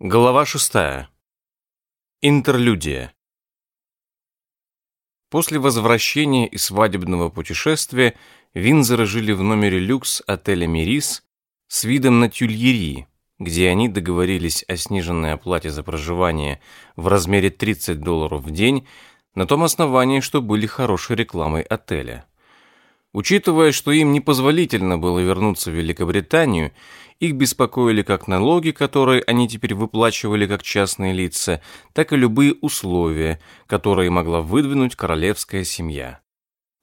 Глава шестая. Интерлюдия. После возвращения из свадебного путешествия Винзоры жили в номере люкс отеля «Мирис» с видом на Тюльери, где они договорились о сниженной оплате за проживание в размере 30 долларов в день на том основании, что были хорошей рекламой отеля. Учитывая, что им непозволительно было вернуться в Великобританию, их беспокоили как налоги, которые они теперь выплачивали как частные лица, так и любые условия, которые могла выдвинуть королевская семья.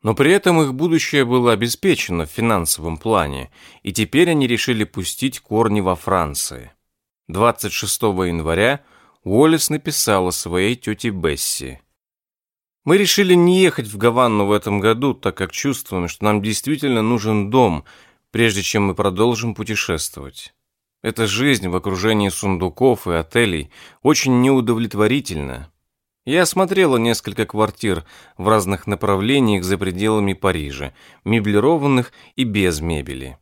Но при этом их будущее было обеспечено в финансовом плане, и теперь они решили пустить корни во Франции. 26 января Уоллес написала своей тете Бесси – мы решили не ехать в Гавану в этом году, так как чувствуем, что нам действительно нужен дом, прежде чем мы продолжим путешествовать. Эта жизнь в окружении сундуков и отелей очень неудовлетворительна. Я осмотрела несколько квартир в разных направлениях за пределами Парижа, меблированных и без мебели.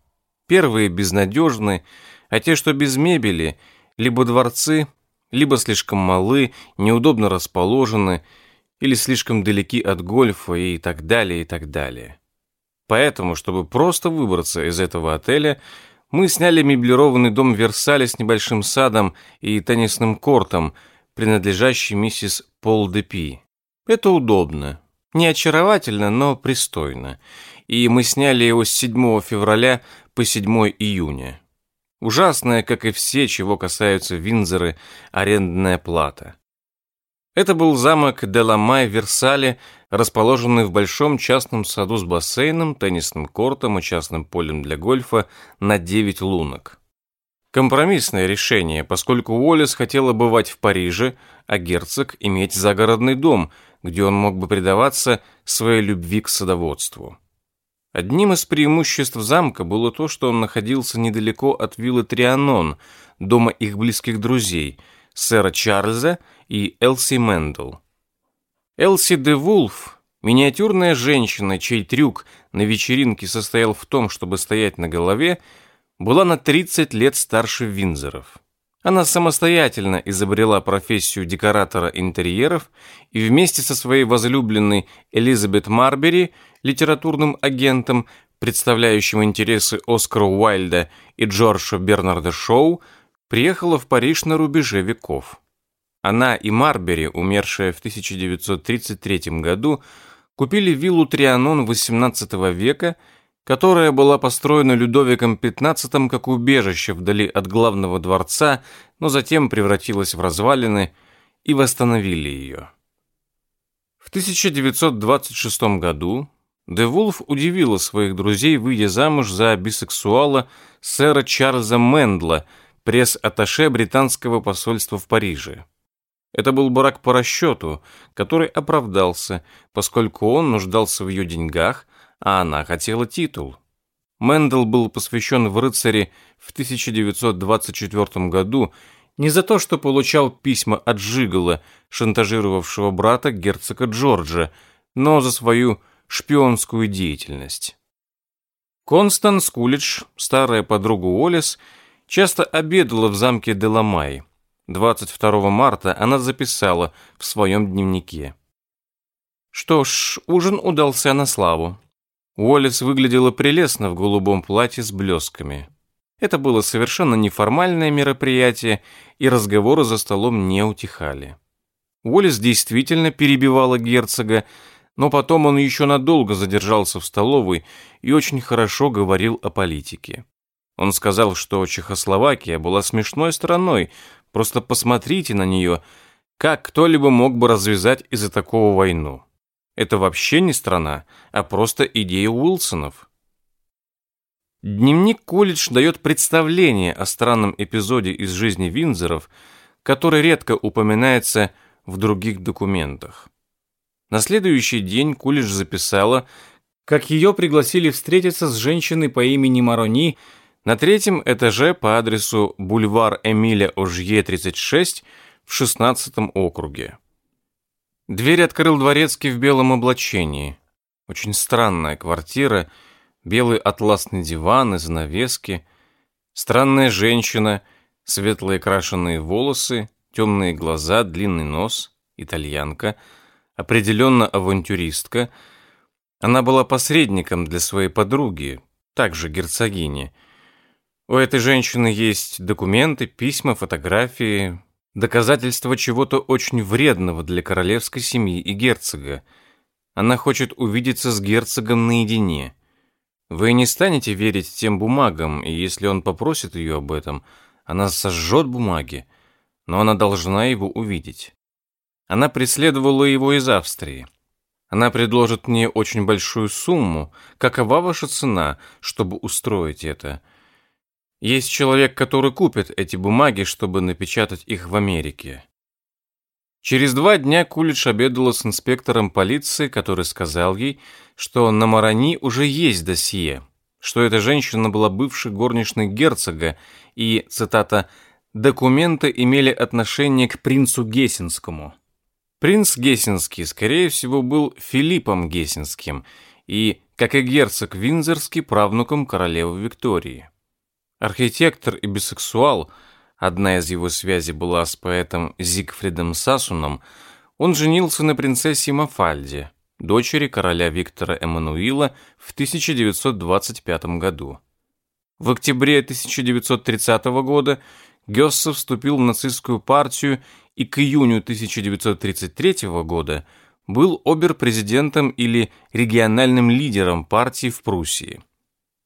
Первые безнадежны, а те, что без мебели, либо дворцы, либо слишком малы, неудобно расположены – или слишком далеки от гольфа и так далее, и так далее. Поэтому, чтобы просто выбраться из этого отеля, мы сняли меблированный дом в Версале с небольшим садом и теннисным кортом, принадлежащий миссис Пол де Пи. Это удобно. Не очаровательно, но пристойно. И мы сняли его с 7 февраля по 7 июня. Ужасная, как и все, чего касаются Винзоры, арендная плата. Это был замок Деламай в Версале, расположенный в большом частном саду с бассейном, теннисным кортом и частным полем для гольфа на 9 лунок. Компромиссное решение, поскольку Уоллес хотела бывать в Париже, а герцог иметь загородный дом, где он мог бы предаваться своей любви к садоводству. Одним из преимуществ замка было то, что он находился недалеко от виллы Трианон, дома их близких друзей, сэра Чарльза и Элси Мэндл. Элси де Вулф, миниатюрная женщина, чей трюк на вечеринке состоял в том, чтобы стоять на голове, была на 30 лет старше Виндзоров. Она самостоятельно изобрела профессию декоратора интерьеров и вместе со своей возлюбленной Элизабет Марбери, литературным агентом, представляющим интересы Оскара Уайльда и Джорджа Бернарда Шоу, приехала в Париж на рубеже веков. Она и Марбери, умершая в 1933 году, купили виллу Трианон XVIII века, которая была построена Людовиком XV как убежище вдали от главного дворца, но затем превратилась в развалины и восстановили ее. В 1926 году Де Вулф удивила своих друзей, выйдя замуж за бисексуала сэра Чарльза Мендла, пресс-атташе британского посольства в Париже. Это был брак по расчету, который оправдался, поскольку он нуждался в ее деньгах, а она хотела титул. Мендел был посвящен в рыцари в 1924 году не за то, что получал письма от Жигала, шантажировавшего брата герцога Джорджа, но за свою шпионскую деятельность. Констанс Кулич, старая подруга Уоллес, часто обедала в замке Деламай. 22 марта она записала в своем дневнике. Что ж, ужин удался на славу. Уоллес выглядела прелестно в голубом платье с блесками. Это было совершенно неформальное мероприятие, и разговоры за столом не утихали. Уоллес действительно перебивала герцога, но потом он еще надолго задержался в столовой и очень хорошо говорил о политике. Он сказал, что Чехословакия была смешной страной, Просто посмотрите на нее. Как кто-либо мог бы развязать из-за такого войну? Это вообще не страна, а просто идея Уилсонов. Дневник колледж дает представление о странном эпизоде из жизни Винзоров, который редко упоминается в других документах. На следующий день Кулич записала, как ее пригласили встретиться с женщиной по имени Марони, на третьем этаже по адресу бульвар Эмиля Ожье, 36, в 16 округе. Дверь открыл дворецкий в белом облачении. Очень странная квартира, белый атласный диван и занавески, странная женщина, Светлые крашеные волосы, темные глаза, длинный нос, итальянка, определенно авантюристка. Она была посредником для своей подруги, также герцогини. У этой женщины есть документы, письма, фотографии, доказательства чего-то очень вредного для королевской семьи и герцога. Она хочет увидеться с герцогом наедине. Вы не станете верить тем бумагам, и если он попросит ее об этом, она сожжет бумаги, но она должна его увидеть. Она преследовала его из Австрии. Она предложит мне очень большую сумму. Какова ваша цена, чтобы устроить это? Есть человек, который купит эти бумаги, чтобы напечатать их в Америке. Через два дня Кулич обедала с инспектором полиции, который сказал ей, что на Марани уже есть досье, что эта женщина была бывшей горничной герцога и, цитата, «документы имели отношение к принцу Гессенскому». Принц Гессенский, скорее всего, был Филиппом Гессенским и, как и герцог Винзорский, правнуком королевы Виктории. Архитектор и бисексуал, одна из его связей была с поэтом Зигфридом Сасуном, он женился на принцессе Мафальде, дочери короля Виктора Эммануила в 1925 году. В октябре 1930 года Гёссе вступил в нацистскую партию и к июню 1933 года был обер-президентом или региональным лидером партии в Пруссии.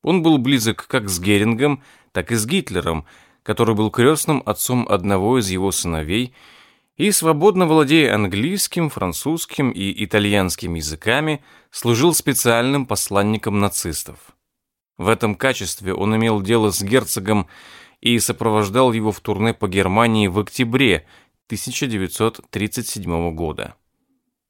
Он был близок как с Герингом, так и с Гитлером, который был крестным отцом одного из его сыновей, и, свободно владея английским, французским и итальянским языками, служил специальным посланником нацистов. В этом качестве он имел дело с герцогом и сопровождал его в турне по Германии в октябре 1937 года.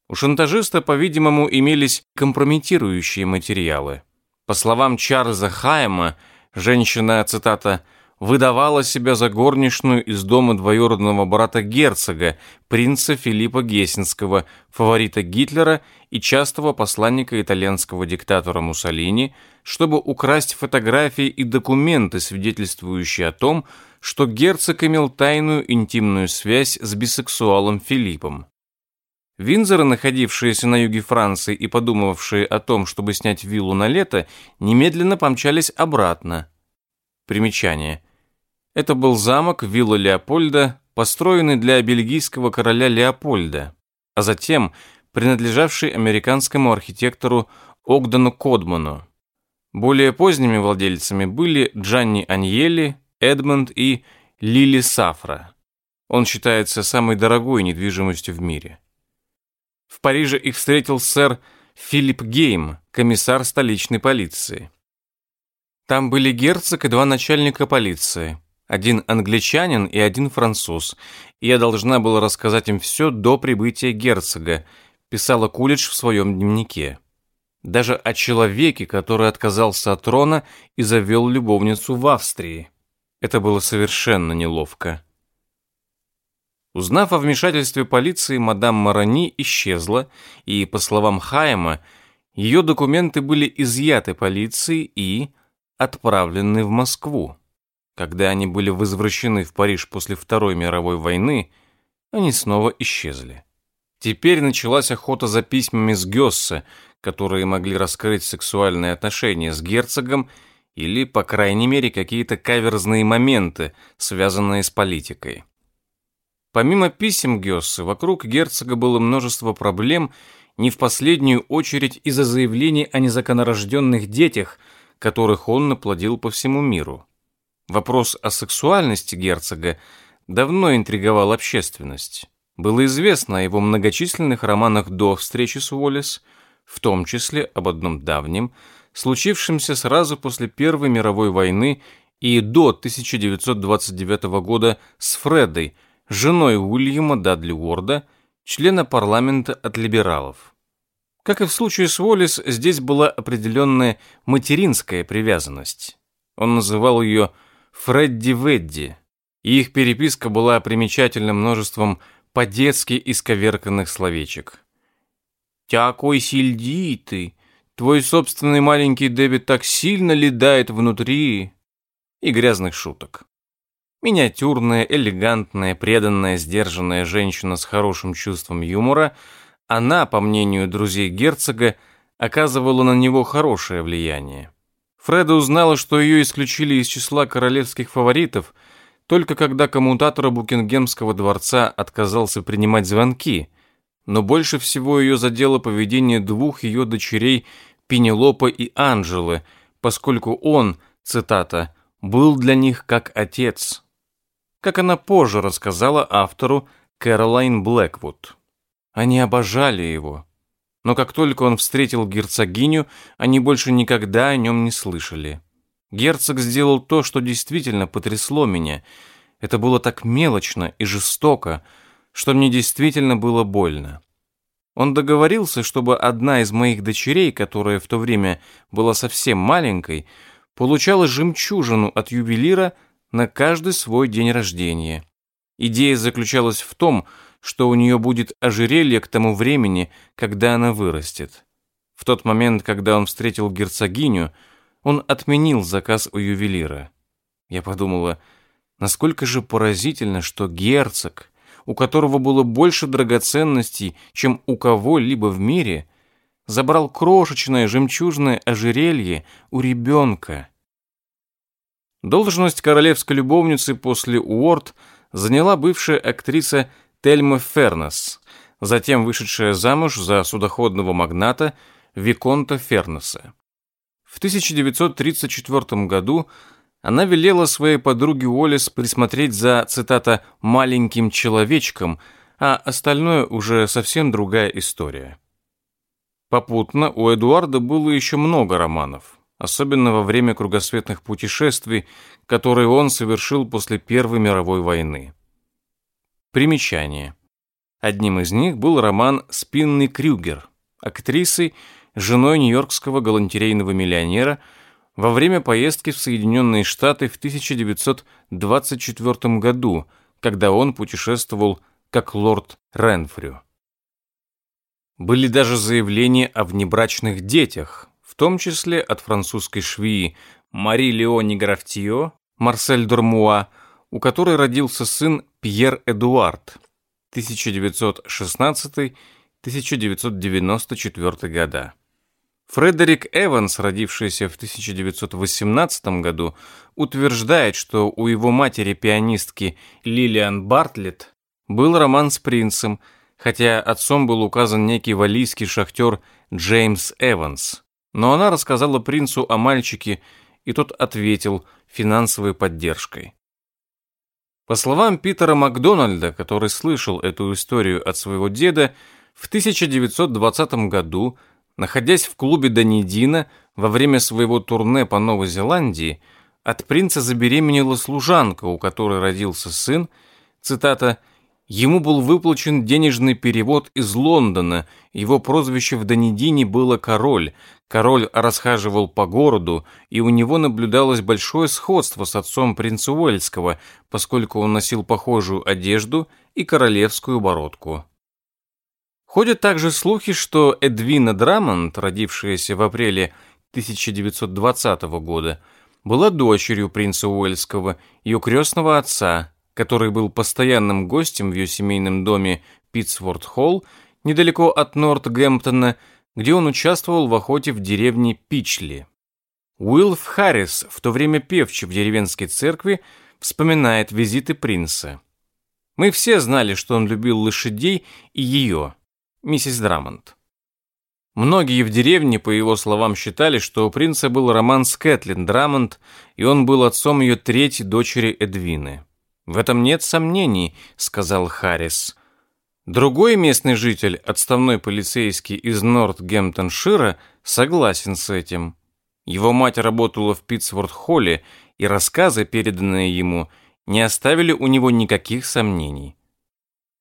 У шантажиста, по-видимому, имелись компрометирующие материалы. По словам Чарльза Хайма, Женщина, цитата, выдавала себя за горничную из дома двоюродного брата герцога, принца Филиппа Гессенского, фаворита Гитлера и частого посланника итальянского диктатора Муссолини, чтобы украсть фотографии и документы, свидетельствующие о том, что герцог имел тайную интимную связь с бисексуалом Филиппом. Винзоры, находившиеся на юге Франции и подумавшие о том, чтобы снять виллу на лето, немедленно помчались обратно. Примечание. Это был замок вилла Леопольда, построенный для бельгийского короля Леопольда, а затем принадлежавший американскому архитектору Огдану Кодману. Более поздними владельцами были Джанни Аньели, Эдмонд и Лили Сафра. Он считается самой дорогой недвижимостью в мире. В Париже их встретил сэр Филипп Гейм, комиссар столичной полиции. Там были герцог и два начальника полиции. Один англичанин и один француз. И я должна была рассказать им все до прибытия герцога, писала Кулич в своем дневнике. Даже о человеке, который отказался от трона и завел любовницу в Австрии. Это было совершенно неловко. Узнав о вмешательстве полиции, мадам Марани исчезла, и, по словам Хайма, ее документы были изъяты полицией и отправлены в Москву. Когда они были возвращены в Париж после Второй мировой войны, они снова исчезли. Теперь началась охота за письмами с Гёссе, которые могли раскрыть сексуальные отношения с герцогом или, по крайней мере, какие-то каверзные моменты, связанные с политикой. Помимо писем Гёссы, вокруг герцога было множество проблем, не в последнюю очередь из-за заявлений о незаконорожденных детях, которых он наплодил по всему миру. Вопрос о сексуальности герцога давно интриговал общественность. Было известно о его многочисленных романах до встречи с Уоллес, в том числе об одном давнем, случившемся сразу после Первой мировой войны и до 1929 года с Фредой, женой Уильяма Дадли Уорда, члена парламента от либералов. Как и в случае с Уоллес, здесь была определенная материнская привязанность. Он называл ее Фредди Ведди, и их переписка была примечательна множеством по-детски исковерканных словечек. «Тякой сильди ты, твой собственный маленький Дэвид так сильно ледает внутри» и грязных шуток. Миниатюрная, элегантная, преданная, сдержанная женщина с хорошим чувством юмора, она, по мнению друзей герцога, оказывала на него хорошее влияние. Фреда узнала, что ее исключили из числа королевских фаворитов, только когда коммутатор Букингемского дворца отказался принимать звонки, но больше всего ее задело поведение двух ее дочерей Пенелопа и Анжелы, поскольку он, цитата, «был для них как отец» как она позже рассказала автору Кэролайн Блэквуд. Они обожали его. Но как только он встретил герцогиню, они больше никогда о нем не слышали. Герцог сделал то, что действительно потрясло меня. Это было так мелочно и жестоко, что мне действительно было больно. Он договорился, чтобы одна из моих дочерей, которая в то время была совсем маленькой, получала жемчужину от ювелира на каждый свой день рождения. Идея заключалась в том, что у нее будет ожерелье к тому времени, когда она вырастет. В тот момент, когда он встретил герцогиню, он отменил заказ у ювелира. Я подумала, насколько же поразительно, что герцог, у которого было больше драгоценностей, чем у кого-либо в мире, забрал крошечное жемчужное ожерелье у ребенка. Должность королевской любовницы после Уорд заняла бывшая актриса Тельма Фернес, затем вышедшая замуж за судоходного магната Виконта Фернеса. В 1934 году она велела своей подруге Уоллес присмотреть за, цитата, «маленьким человечком», а остальное уже совсем другая история. Попутно у Эдуарда было еще много романов особенно во время кругосветных путешествий, которые он совершил после Первой мировой войны. Примечание. Одним из них был роман «Спинный Крюгер», актрисой, женой нью-йоркского галантерейного миллионера во время поездки в Соединенные Штаты в 1924 году, когда он путешествовал как лорд Ренфрю. Были даже заявления о внебрачных детях, в том числе от французской швеи Мари Леони Графтио, Марсель Дормуа, у которой родился сын Пьер Эдуард, 1916-1994 года. Фредерик Эванс, родившийся в 1918 году, утверждает, что у его матери-пианистки Лилиан Бартлетт был роман с принцем, хотя отцом был указан некий валийский шахтер Джеймс Эванс. Но она рассказала принцу о мальчике, и тот ответил финансовой поддержкой. По словам Питера Макдональда, который слышал эту историю от своего деда, в 1920 году, находясь в клубе Данидина во время своего турне по Новой Зеландии, от принца забеременела служанка, у которой родился сын, цитата Ему был выплачен денежный перевод из Лондона. Его прозвище в Данидине было «Король». Король расхаживал по городу, и у него наблюдалось большое сходство с отцом принца Уэльского, поскольку он носил похожую одежду и королевскую бородку. Ходят также слухи, что Эдвина Драмонт, родившаяся в апреле 1920 года, была дочерью принца Уэльского, ее крестного отца, который был постоянным гостем в ее семейном доме Питсворт-Холл, недалеко от Нортгемптона, где он участвовал в охоте в деревне Пичли. Уилф Харрис, в то время певчий в деревенской церкви, вспоминает визиты принца. Мы все знали, что он любил лошадей и ее, миссис Драмонт. Многие в деревне, по его словам, считали, что у принца был роман с Кэтлин Драмонт, и он был отцом ее третьей дочери Эдвины. «В этом нет сомнений», — сказал Харрис. Другой местный житель, отставной полицейский из Нортгемптоншира, согласен с этим. Его мать работала в Питтсворт-Холле, и рассказы, переданные ему, не оставили у него никаких сомнений.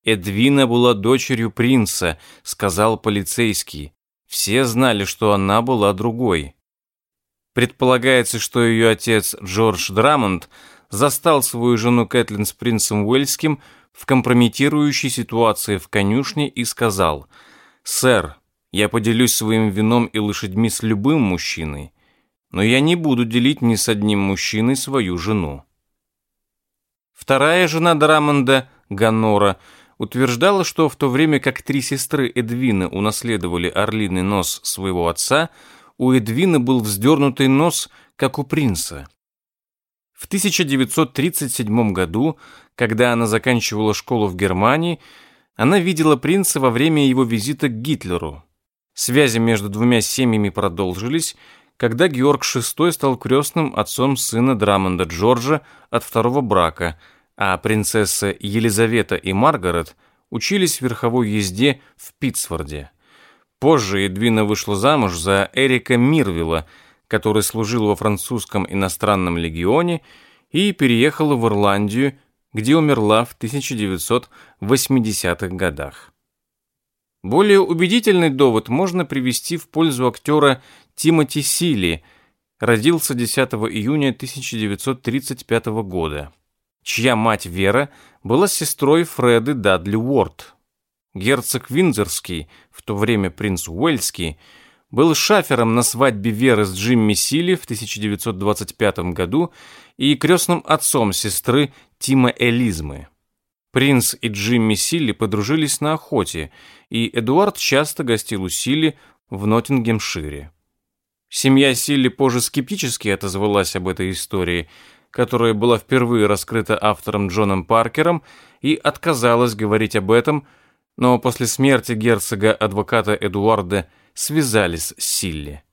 «Эдвина была дочерью принца», — сказал полицейский. Все знали, что она была другой. Предполагается, что ее отец Джордж Драмонд — застал свою жену Кэтлин с принцем Уэльским в компрометирующей ситуации в конюшне и сказал «Сэр, я поделюсь своим вином и лошадьми с любым мужчиной, но я не буду делить ни с одним мужчиной свою жену». Вторая жена Драмонда, Ганора, утверждала, что в то время как три сестры Эдвины унаследовали орлиный нос своего отца, у Эдвины был вздернутый нос, как у принца. В 1937 году, когда она заканчивала школу в Германии, она видела принца во время его визита к Гитлеру. Связи между двумя семьями продолжились, когда Георг VI стал крестным отцом сына Драмонда Джорджа от второго брака, а принцессы Елизавета и Маргарет учились в верховой езде в Питтсфорде. Позже Эдвина вышла замуж за Эрика Мирвилла, который служил во французском иностранном легионе, и переехала в Ирландию, где умерла в 1980-х годах. Более убедительный довод можно привести в пользу актера Тимоти Сили, родился 10 июня 1935 года, чья мать Вера была сестрой Фреды Дадли Уорд. Герцог Виндзорский, в то время принц Уэльский, был шафером на свадьбе Веры с Джимми Сили в 1925 году и крестным отцом сестры Тима Элизмы. Принц и Джимми Силли подружились на охоте, и Эдуард часто гостил у Силли в Ноттингемшире. Семья Силли позже скептически отозвалась об этой истории, которая была впервые раскрыта автором Джоном Паркером, и отказалась говорить об этом, но после смерти герцога адвоката Эдуарда связались с Силли.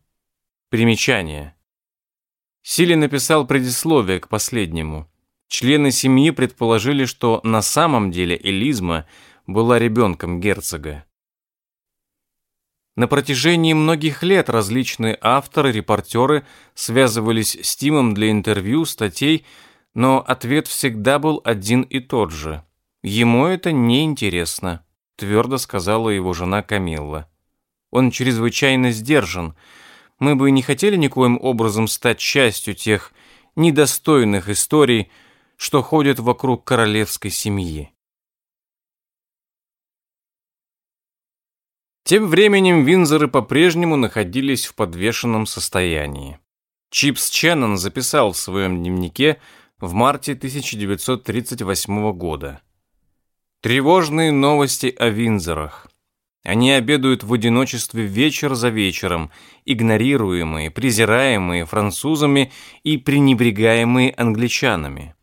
Примечание. Силли написал предисловие к последнему. Члены семьи предположили, что на самом деле Элизма была ребенком герцога. На протяжении многих лет различные авторы, репортеры связывались с Тимом для интервью, статей, но ответ всегда был один и тот же. Ему это не интересно, твердо сказала его жена Камилла. Он чрезвычайно сдержан. Мы бы не хотели никоим образом стать частью тех недостойных историй, что ходят вокруг королевской семьи. Тем временем Винзоры по-прежнему находились в подвешенном состоянии. Чипс Ченнон записал в своем дневнике в марте 1938 года. Тревожные новости о Винзорах. Они обедают в одиночестве вечер за вечером, игнорируемые, презираемые французами и пренебрегаемые англичанами.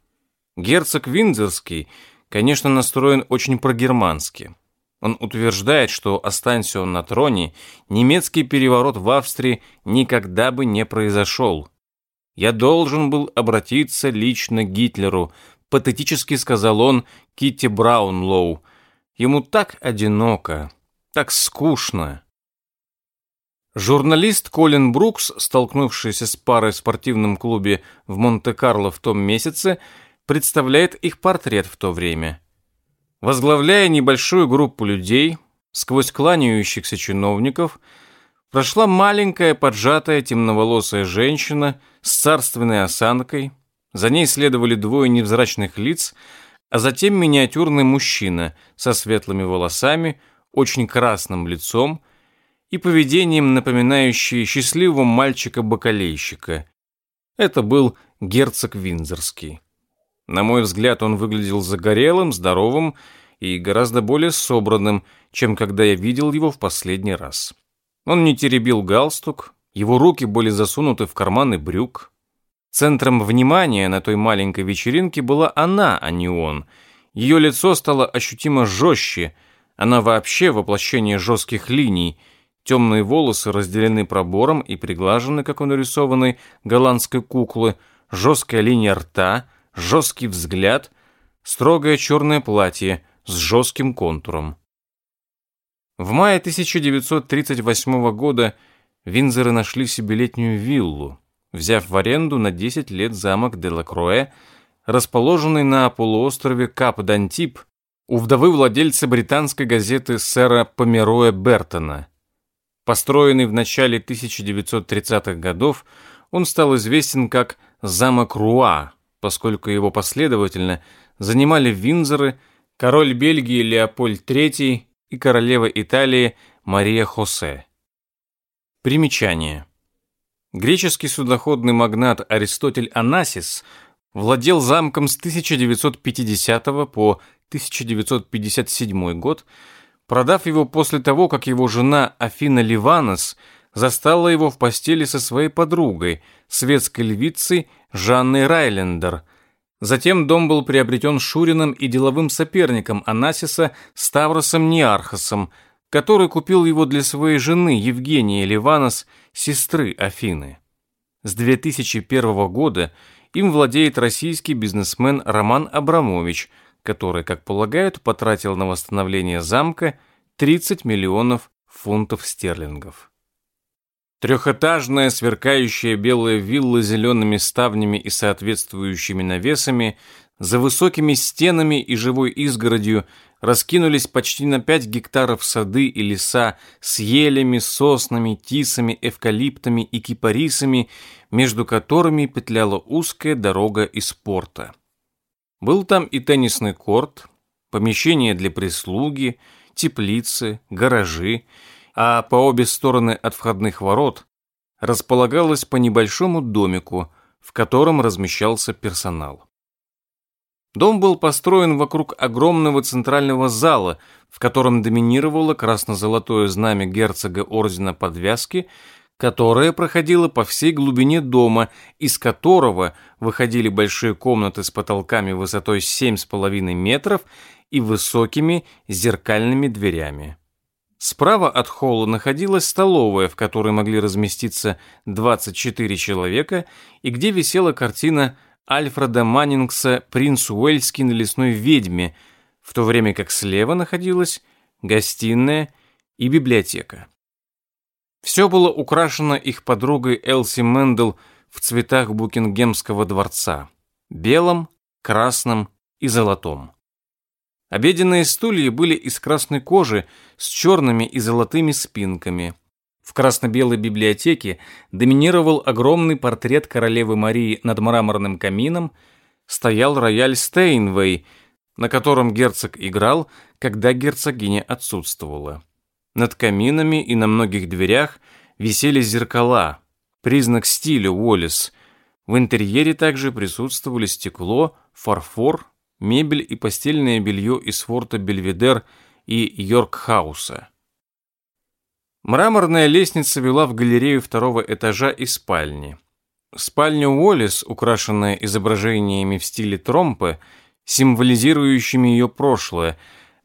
Герцог Виндзорский, конечно, настроен очень прогермански. Он утверждает, что останься он на троне, немецкий переворот в Австрии никогда бы не произошел. «Я должен был обратиться лично к Гитлеру», патетически сказал он Китти Браунлоу. Ему так одиноко, так скучно. Журналист Колин Брукс, столкнувшийся с парой в спортивном клубе в Монте-Карло в том месяце, представляет их портрет в то время. Возглавляя небольшую группу людей, сквозь кланяющихся чиновников, прошла маленькая поджатая темноволосая женщина с царственной осанкой, за ней следовали двое невзрачных лиц, а затем миниатюрный мужчина со светлыми волосами, очень красным лицом и поведением, напоминающий счастливого мальчика-бакалейщика. Это был герцог Виндзорский. На мой взгляд, он выглядел загорелым, здоровым и гораздо более собранным, чем когда я видел его в последний раз. Он не теребил галстук, его руки были засунуты в карманы брюк. Центром внимания на той маленькой вечеринке была она, а не он. Ее лицо стало ощутимо жестче, она вообще воплощение жестких линий, темные волосы разделены пробором и приглажены, как у нарисованной голландской куклы, жесткая линия рта — жесткий взгляд, строгое черное платье с жестким контуром. В мае 1938 года Винзоры нашли себе летнюю виллу, взяв в аренду на 10 лет замок Делакроэ, расположенный на полуострове Кап-Дантип у вдовы владельца британской газеты сэра Помероя Бертона. Построенный в начале 1930-х годов, он стал известен как «Замок Руа», поскольку его последовательно занимали Винзоры, король Бельгии Леопольд III и королева Италии Мария Хосе. Примечание. Греческий судоходный магнат Аристотель Анасис владел замком с 1950 по 1957 год, продав его после того, как его жена Афина Ливанос застала его в постели со своей подругой, светской львицей Жанной Райлендер. Затем дом был приобретен Шуриным и деловым соперником Анасиса Ставросом Неархосом, который купил его для своей жены Евгении Ливанос, сестры Афины. С 2001 года им владеет российский бизнесмен Роман Абрамович, который, как полагают, потратил на восстановление замка 30 миллионов фунтов стерлингов. Трехэтажная, сверкающая белая вилла с зелеными ставнями и соответствующими навесами, за высокими стенами и живой изгородью раскинулись почти на 5 гектаров сады и леса с елями, соснами, тисами, эвкалиптами и кипарисами, между которыми петляла узкая дорога из порта. Был там и теннисный корт, помещение для прислуги, теплицы, гаражи, а по обе стороны от входных ворот располагалось по небольшому домику, в котором размещался персонал. Дом был построен вокруг огромного центрального зала, в котором доминировало красно-золотое знамя герцога Ордена Подвязки, которое проходило по всей глубине дома, из которого выходили большие комнаты с потолками высотой 7,5 метров и высокими зеркальными дверями. Справа от холла находилась столовая, в которой могли разместиться 24 человека, и где висела картина Альфреда Маннингса «Принц Уэльский на лесной ведьме», в то время как слева находилась гостиная и библиотека. Все было украшено их подругой Элси Мэндл в цветах Букингемского дворца – белом, красном и золотом. Обеденные стулья были из красной кожи с черными и золотыми спинками – в красно-белой библиотеке доминировал огромный портрет королевы Марии над мраморным камином, стоял рояль Steinway, на котором герцог играл, когда герцогиня отсутствовала. Над каминами и на многих дверях висели зеркала, признак стиля Уоллес. В интерьере также присутствовали стекло, фарфор, мебель и постельное белье из форта Бельведер и Йоркхауса. Мраморная лестница вела в галерею второго этажа и спальни. Спальня Уоллес, украшенная изображениями в стиле тромпы, символизирующими ее прошлое,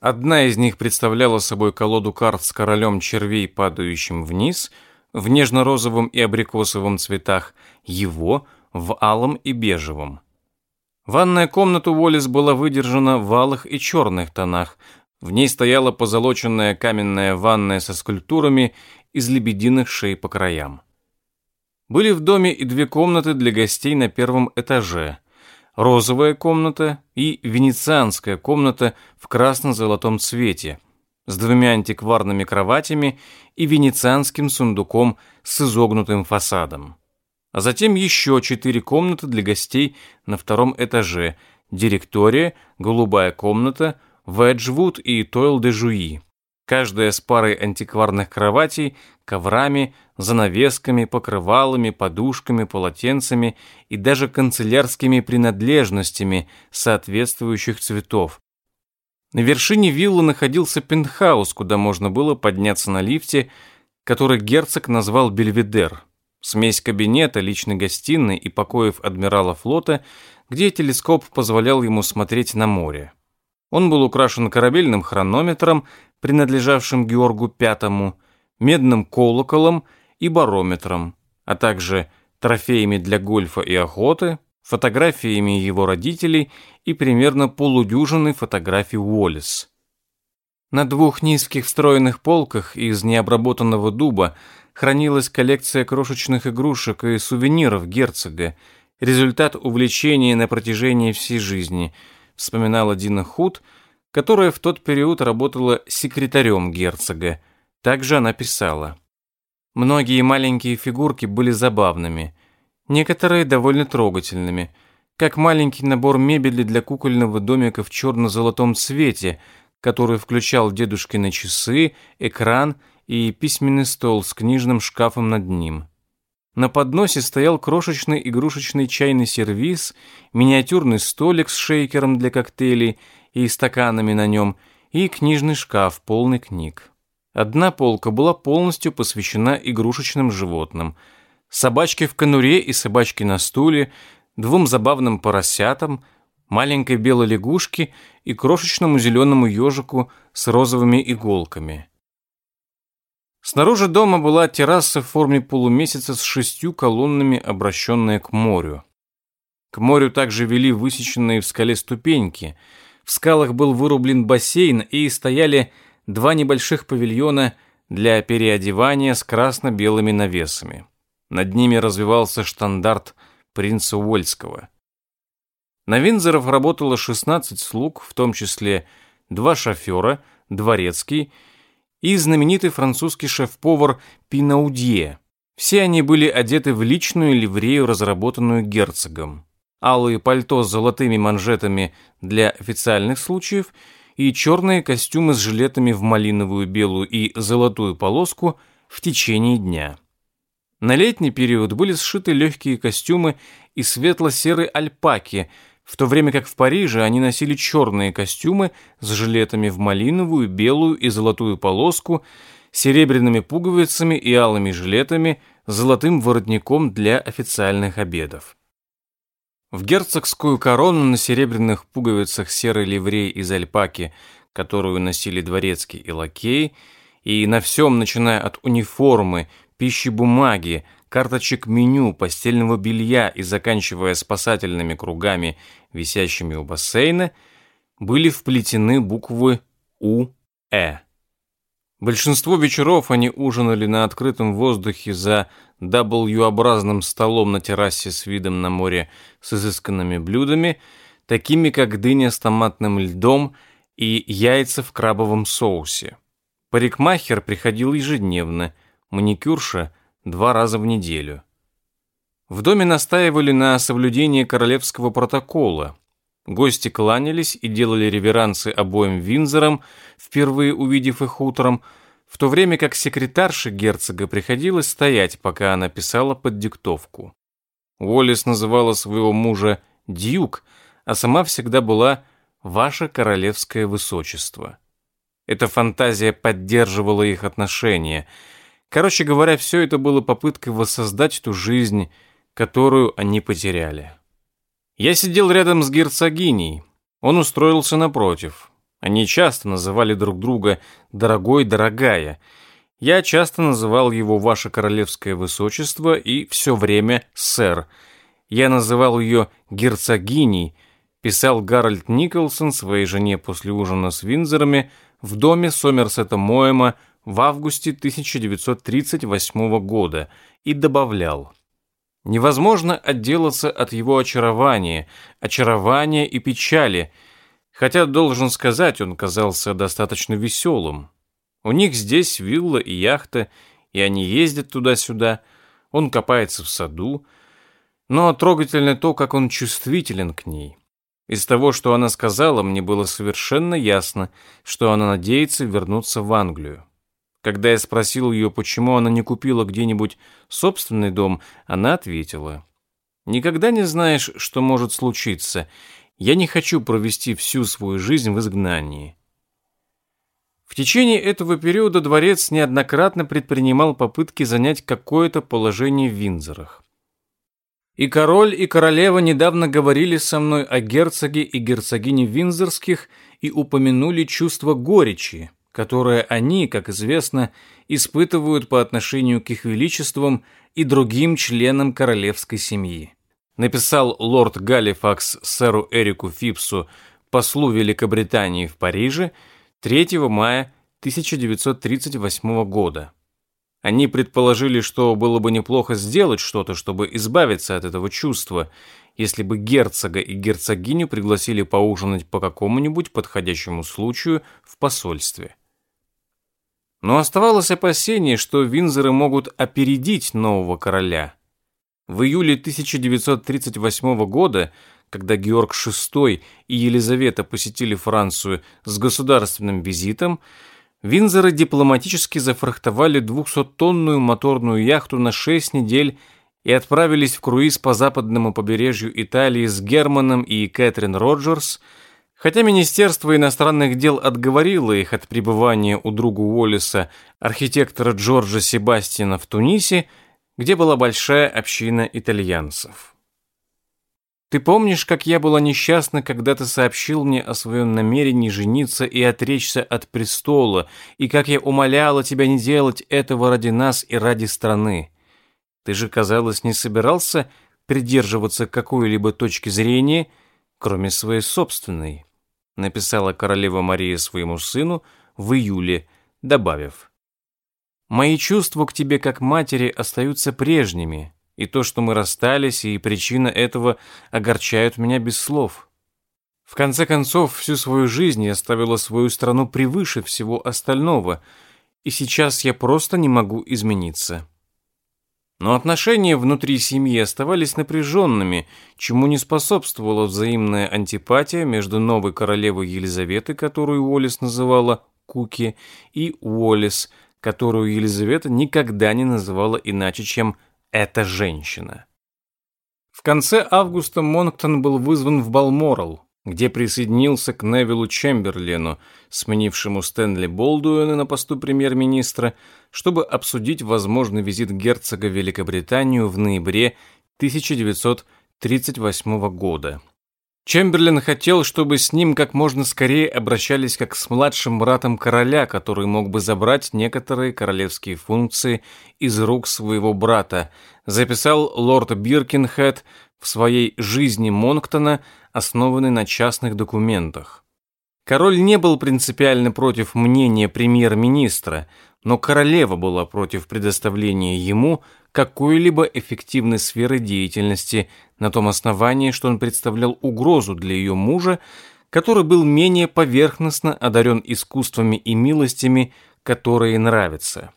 одна из них представляла собой колоду карт с королем червей, падающим вниз, в нежно-розовом и абрикосовом цветах, его в алом и бежевом. Ванная комната Уоллес была выдержана в алых и черных тонах, в ней стояла позолоченная каменная ванная со скульптурами из лебединых шей по краям. Были в доме и две комнаты для гостей на первом этаже. Розовая комната и венецианская комната в красно-золотом цвете с двумя антикварными кроватями и венецианским сундуком с изогнутым фасадом. А затем еще четыре комнаты для гостей на втором этаже, директория, голубая комната – Веджвуд и Тойл-де-Жуи. Каждая с парой антикварных кроватей, коврами, занавесками, покрывалами, подушками, полотенцами и даже канцелярскими принадлежностями соответствующих цветов. На вершине виллы находился пентхаус, куда можно было подняться на лифте, который герцог назвал Бельведер. Смесь кабинета, личной гостиной и покоев адмирала флота, где телескоп позволял ему смотреть на море. Он был украшен корабельным хронометром, принадлежавшим Георгу V, медным колоколом и барометром, а также трофеями для гольфа и охоты, фотографиями его родителей и примерно полудюжиной фотографий Уоллес. На двух низких встроенных полках из необработанного дуба хранилась коллекция крошечных игрушек и сувениров герцога, результат увлечения на протяжении всей жизни – вспоминала Дина Худ, которая в тот период работала секретарем герцога. Также она писала. Многие маленькие фигурки были забавными, некоторые довольно трогательными, как маленький набор мебели для кукольного домика в черно-золотом цвете, который включал дедушкины часы, экран и письменный стол с книжным шкафом над ним. На подносе стоял крошечный игрушечный чайный сервиз, миниатюрный столик с шейкером для коктейлей и стаканами на нем, и книжный шкаф, полный книг. Одна полка была полностью посвящена игрушечным животным. Собачке в конуре и собачке на стуле, двум забавным поросятам, маленькой белой лягушке и крошечному зеленому ежику с розовыми иголками. Снаружи дома была терраса в форме полумесяца с шестью колоннами, обращенная к морю. К морю также вели высеченные в скале ступеньки. В скалах был вырублен бассейн и стояли два небольших павильона для переодевания с красно-белыми навесами. Над ними развивался штандарт принца Уольского. На Винзоров работало 16 слуг, в том числе два шофера, дворецкий и знаменитый французский шеф-повар Пинаудье. Все они были одеты в личную ливрею, разработанную герцогом. Алые пальто с золотыми манжетами для официальных случаев и черные костюмы с жилетами в малиновую, белую и золотую полоску в течение дня. На летний период были сшиты легкие костюмы из светло-серой альпаки – в то время как в Париже они носили черные костюмы с жилетами в малиновую, белую и золотую полоску, серебряными пуговицами и алыми жилетами, золотым воротником для официальных обедов. В герцогскую корону на серебряных пуговицах серой ливреи из альпаки, которую носили дворецкий и лакей, и на всем, начиная от униформы, пищи бумаги, карточек меню, постельного белья и заканчивая спасательными кругами, висящими у бассейна, были вплетены буквы У-Э. Большинство вечеров они ужинали на открытом воздухе за W-образным столом на террасе с видом на море с изысканными блюдами, такими как дыня с томатным льдом и яйца в крабовом соусе. Парикмахер приходил ежедневно, маникюрша – два раза в неделю. В доме настаивали на соблюдении королевского протокола. Гости кланялись и делали реверансы обоим Винзорам, впервые увидев их утром, в то время как секретарше герцога приходилось стоять, пока она писала под диктовку. Уоллес называла своего мужа «дьюк», а сама всегда была «ваше королевское высочество». Эта фантазия поддерживала их отношения – Короче говоря, все это было попыткой воссоздать ту жизнь, которую они потеряли. Я сидел рядом с герцогиней. Он устроился напротив. Они часто называли друг друга «дорогой, дорогая». Я часто называл его «Ваше Королевское Высочество» и все время «Сэр». Я называл ее «герцогиней», писал Гарольд Николсон своей жене после ужина с Винзорами в доме Сомерсета Моэма в августе 1938 года и добавлял «Невозможно отделаться от его очарования, очарования и печали, хотя, должен сказать, он казался достаточно веселым. У них здесь вилла и яхта, и они ездят туда-сюда, он копается в саду, но трогательно то, как он чувствителен к ней». Из того, что она сказала, мне было совершенно ясно, что она надеется вернуться в Англию. Когда я спросил ее, почему она не купила где-нибудь собственный дом, она ответила. «Никогда не знаешь, что может случиться. Я не хочу провести всю свою жизнь в изгнании». В течение этого периода дворец неоднократно предпринимал попытки занять какое-то положение в Винзорах. И король, и королева недавно говорили со мной о герцоге и герцогине Винзорских и упомянули чувство горечи, которое они, как известно, испытывают по отношению к их величествам и другим членам королевской семьи. Написал лорд Галифакс сэру Эрику Фипсу, послу Великобритании в Париже, 3 мая 1938 года. Они предположили, что было бы неплохо сделать что-то, чтобы избавиться от этого чувства, если бы герцога и герцогиню пригласили поужинать по какому-нибудь подходящему случаю в посольстве. Но оставалось опасение, что Винзоры могут опередить нового короля. В июле 1938 года, когда Георг VI и Елизавета посетили Францию с государственным визитом, Винзоры дипломатически зафрахтовали 200-тонную моторную яхту на 6 недель и отправились в круиз по западному побережью Италии с Германом и Кэтрин Роджерс, хотя Министерство иностранных дел отговорило их от пребывания у друга Уоллеса, архитектора Джорджа Себастьяна в Тунисе, где была большая община итальянцев. Ты помнишь, как я была несчастна, когда ты сообщил мне о своем намерении жениться и отречься от престола, и как я умоляла тебя не делать этого ради нас и ради страны? Ты же, казалось, не собирался придерживаться какой-либо точки зрения, кроме своей собственной, написала королева Мария своему сыну в июле, добавив: Мои чувства к тебе как матери остаются прежними, и то, что мы расстались, и причина этого огорчают меня без слов. В конце концов, всю свою жизнь я ставила свою страну превыше всего остального, и сейчас я просто не могу измениться. Но отношения внутри семьи оставались напряженными, чему не способствовала взаимная антипатия между новой королевой Елизаветой, которую Уоллес называла Куки, и Уоллес, которую Елизавета никогда не называла иначе, чем эта женщина. В конце августа Монктон был вызван в Балморал, где присоединился к Невилу Чемберлену, сменившему Стэнли Болдуэна на посту премьер-министра, чтобы обсудить возможный визит герцога в Великобританию в ноябре 1938 года. Чемберлен хотел, чтобы с ним как можно скорее обращались как с младшим братом короля, который мог бы забрать некоторые королевские функции из рук своего брата, записал лорд Биркинхед в своей «Жизни Монктона», основанной на частных документах. Король не был принципиально против мнения премьер-министра, но королева была против предоставления ему какой-либо эффективной сферы деятельности на том основании, что он представлял угрозу для ее мужа, который был менее поверхностно одарен искусствами и милостями, которые нравятся.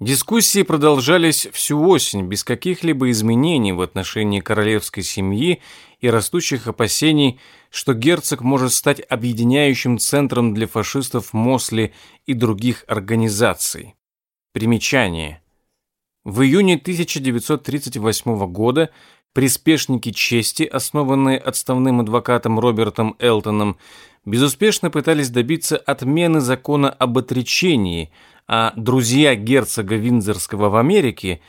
Дискуссии продолжались всю осень без каких-либо изменений в отношении королевской семьи и растущих опасений, что герцог может стать объединяющим центром для фашистов Мосли и других организаций. Примечание. В июне 1938 года приспешники чести, основанные отставным адвокатом Робертом Элтоном, безуспешно пытались добиться отмены закона об отречении – а друзья герцога Виндзорского в Америке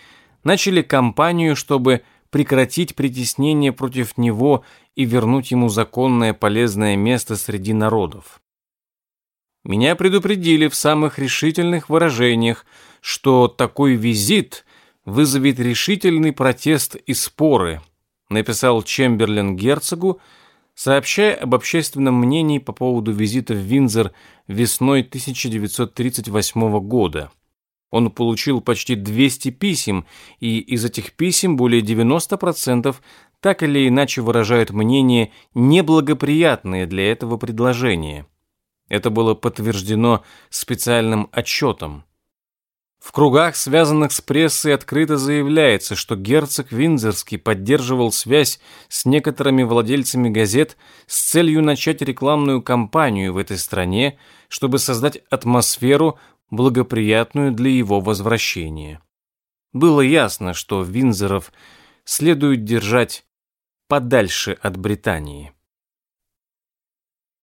начали кампанию, чтобы прекратить притеснение против него и вернуть ему законное полезное место среди народов. Меня предупредили в самых решительных выражениях, что такой визит вызовет решительный протест и споры, написал Чемберлен герцогу, сообщая об общественном мнении по поводу визита в Виндзор весной 1938 года. Он получил почти 200 писем, и из этих писем более 90% так или иначе выражают мнение, неблагоприятное для этого предложения. Это было подтверждено специальным отчетом. В кругах, связанных с прессой, открыто заявляется, что герцог Виндзорский поддерживал связь с некоторыми владельцами газет с целью начать рекламную кампанию в этой стране, чтобы создать атмосферу, благоприятную для его возвращения. Было ясно, что Виндзоров следует держать подальше от Британии.